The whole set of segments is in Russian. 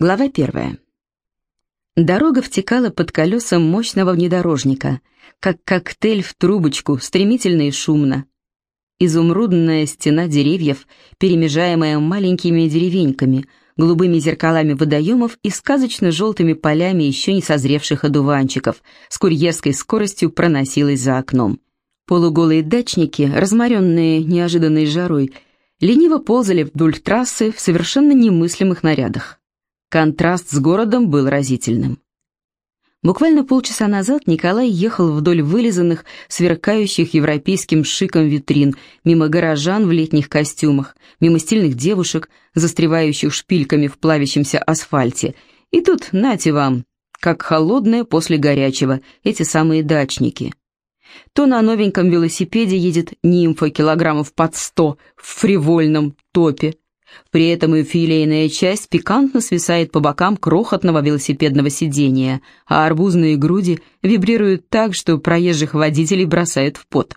Глава первая. Дорога втекала под колесом мощного внедорожника, как коктейль в трубочку, стремительно и шумно. Изумрудная стена деревьев, перемежаемая маленькими деревеньками, голубыми зеркалами водоемов и сказочно-желтыми полями еще не созревших одуванчиков, с курьерской скоростью проносилась за окном. Полуголые дачники, разморенные неожиданной жарой, лениво ползали вдоль трассы в совершенно немыслимых нарядах. Контраст с городом был разительным. Буквально полчаса назад Николай ехал вдоль вылизанных, сверкающих европейским шиком витрин, мимо горожан в летних костюмах, мимо стильных девушек, застревающих шпильками в плавящемся асфальте. И тут, нате вам, как холодное после горячего, эти самые дачники. То на новеньком велосипеде едет нимфа килограммов под сто в фривольном топе, при этом и часть пикантно свисает по бокам крохотного велосипедного сидения, а арбузные груди вибрируют так, что проезжих водителей бросает в пот.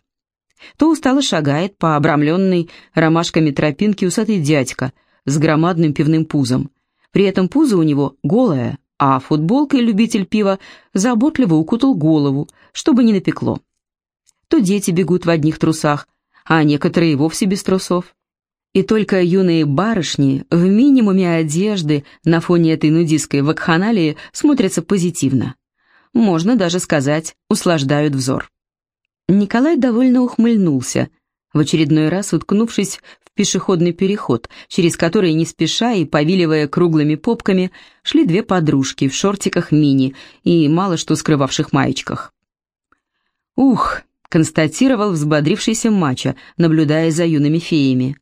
То устало шагает по обрамленной ромашками тропинке усатый дядька с громадным пивным пузом. При этом пузо у него голое, а футболкой любитель пива заботливо укутал голову, чтобы не напекло. То дети бегут в одних трусах, а некоторые и вовсе без трусов. И только юные барышни в минимуме одежды на фоне этой нудистской вакханалии смотрятся позитивно. Можно даже сказать, услаждают взор. Николай довольно ухмыльнулся, в очередной раз уткнувшись в пешеходный переход, через который, не спеша и повиливая круглыми попками, шли две подружки в шортиках мини и мало что скрывавших маечках. «Ух!» — констатировал взбодрившийся Мача, наблюдая за юными феями.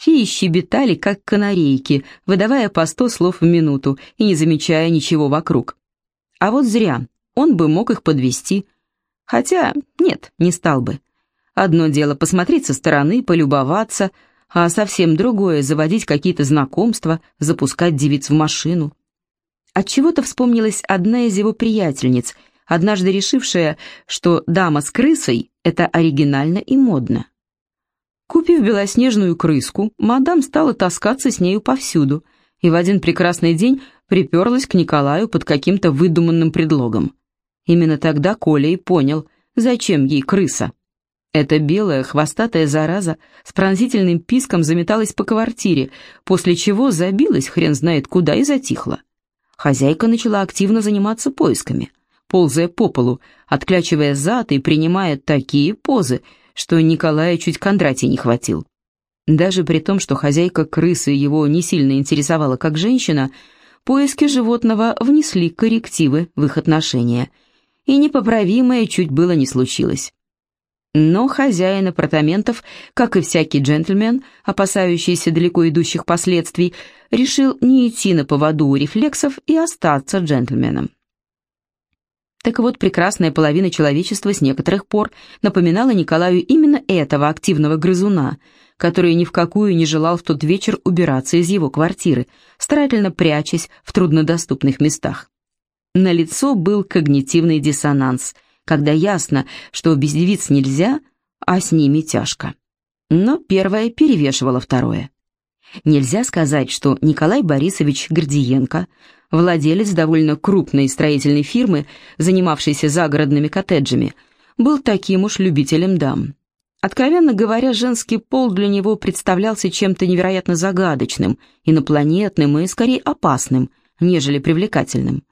Феи щебетали, как канарейки, выдавая по сто слов в минуту и не замечая ничего вокруг. А вот зря, он бы мог их подвести. Хотя, нет, не стал бы. Одно дело посмотреть со стороны, полюбоваться, а совсем другое — заводить какие-то знакомства, запускать девиц в машину. Отчего-то вспомнилась одна из его приятельниц, однажды решившая, что дама с крысой — это оригинально и модно. Купив белоснежную крыску, мадам стала таскаться с нею повсюду и в один прекрасный день приперлась к Николаю под каким-то выдуманным предлогом. Именно тогда Коля и понял, зачем ей крыса. Эта белая хвостатая зараза с пронзительным писком заметалась по квартире, после чего забилась хрен знает куда и затихла. Хозяйка начала активно заниматься поисками, ползая по полу, отклячивая зад и принимая такие позы, что Николая чуть Кондратий не хватил. Даже при том, что хозяйка крысы его не сильно интересовала как женщина, поиски животного внесли коррективы в их отношения, и непоправимое чуть было не случилось. Но хозяин апартаментов, как и всякий джентльмен, опасающийся далеко идущих последствий, решил не идти на поводу у рефлексов и остаться джентльменом. Так вот, прекрасная половина человечества с некоторых пор напоминала Николаю именно этого активного грызуна, который ни в какую не желал в тот вечер убираться из его квартиры, старательно прячась в труднодоступных местах. На лицо был когнитивный диссонанс, когда ясно, что без девиц нельзя, а с ними тяжко. Но первое перевешивало второе. Нельзя сказать, что Николай Борисович Гордиенко – владелец довольно крупной строительной фирмы, занимавшейся загородными коттеджами, был таким уж любителем дам. Откровенно говоря, женский пол для него представлялся чем-то невероятно загадочным, инопланетным и скорее опасным, нежели привлекательным.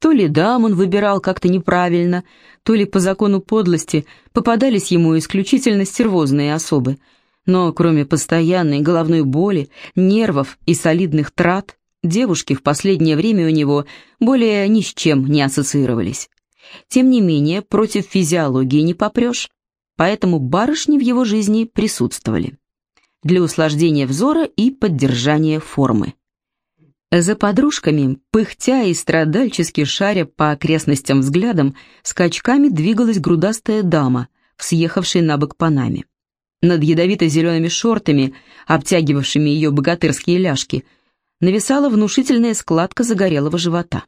То ли дам он выбирал как-то неправильно, то ли по закону подлости попадались ему исключительно стервозные особы. Но кроме постоянной головной боли, нервов и солидных трат, Девушки в последнее время у него более ни с чем не ассоциировались. Тем не менее, против физиологии не попрешь, поэтому барышни в его жизни присутствовали. Для услаждения взора и поддержания формы. За подружками, пыхтя и страдальчески шаря по окрестностям взглядом, скачками двигалась грудастая дама в съехавшей на бок панаме. Над ядовито-зелеными шортами, обтягивавшими ее богатырские ляжки, нависала внушительная складка загорелого живота.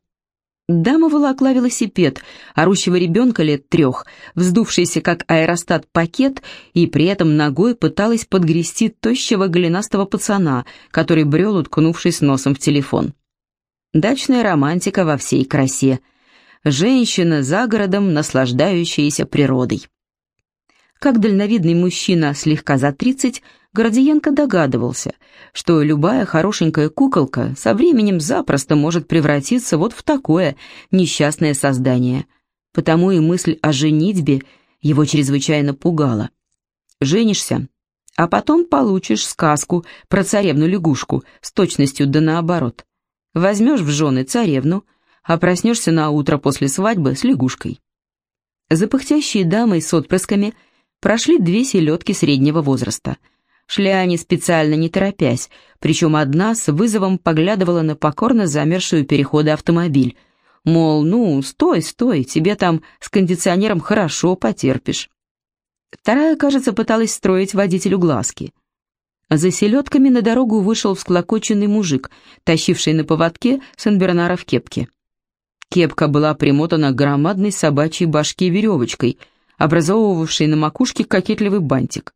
Дама волокла велосипед, орущего ребенка лет трех, вздувшийся как аэростат пакет, и при этом ногой пыталась подгрести тощего голенастого пацана, который брел, уткнувшись носом в телефон. Дачная романтика во всей красе. Женщина за городом, наслаждающаяся природой. Как дальновидный мужчина слегка за тридцать, Гордиенко догадывался, что любая хорошенькая куколка со временем запросто может превратиться вот в такое несчастное создание. Потому и мысль о женитьбе его чрезвычайно пугала. Женишься, а потом получишь сказку про царевну-лягушку с точностью да наоборот. Возьмешь в жены царевну, а проснешься на утро после свадьбы с лягушкой. За дамой с отпрысками – прошли две селедки среднего возраста. Шли они специально не торопясь, причем одна с вызовом поглядывала на покорно замершую перехода автомобиль. Мол, ну, стой, стой, тебе там с кондиционером хорошо потерпишь. Вторая, кажется, пыталась строить водителю глазки. За селедками на дорогу вышел всклокоченный мужик, тащивший на поводке Сен-Бернара в кепке. Кепка была примотана громадной собачьей башке веревочкой — образовывавший на макушке кокетливый бантик.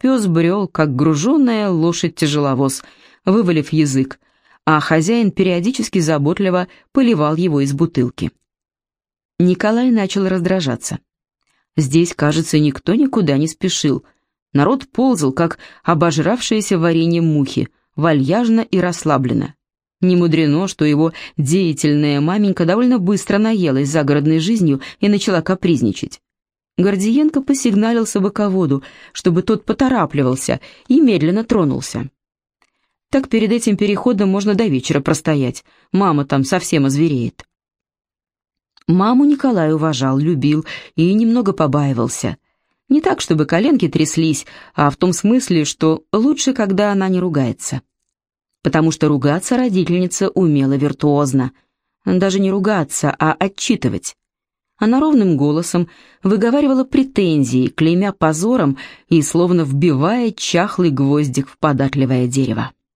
Пес брел, как груженная лошадь-тяжеловоз, вывалив язык, а хозяин периодически заботливо поливал его из бутылки. Николай начал раздражаться. Здесь, кажется, никто никуда не спешил. Народ ползал, как обожравшиеся варенье мухи, вальяжно и расслабленно. Не мудрено, что его деятельная маменька довольно быстро наелась загородной жизнью и начала капризничать. Гордиенко посигналил собаководу, чтобы тот поторапливался и медленно тронулся. Так перед этим переходом можно до вечера простоять. Мама там совсем озвереет. Маму Николай уважал, любил и немного побаивался. Не так, чтобы коленки тряслись, а в том смысле, что лучше, когда она не ругается. Потому что ругаться родительница умела виртуозно. Даже не ругаться, а отчитывать. Она ровным голосом выговаривала претензии, клеймя позором и словно вбивая чахлый гвоздик в податливое дерево.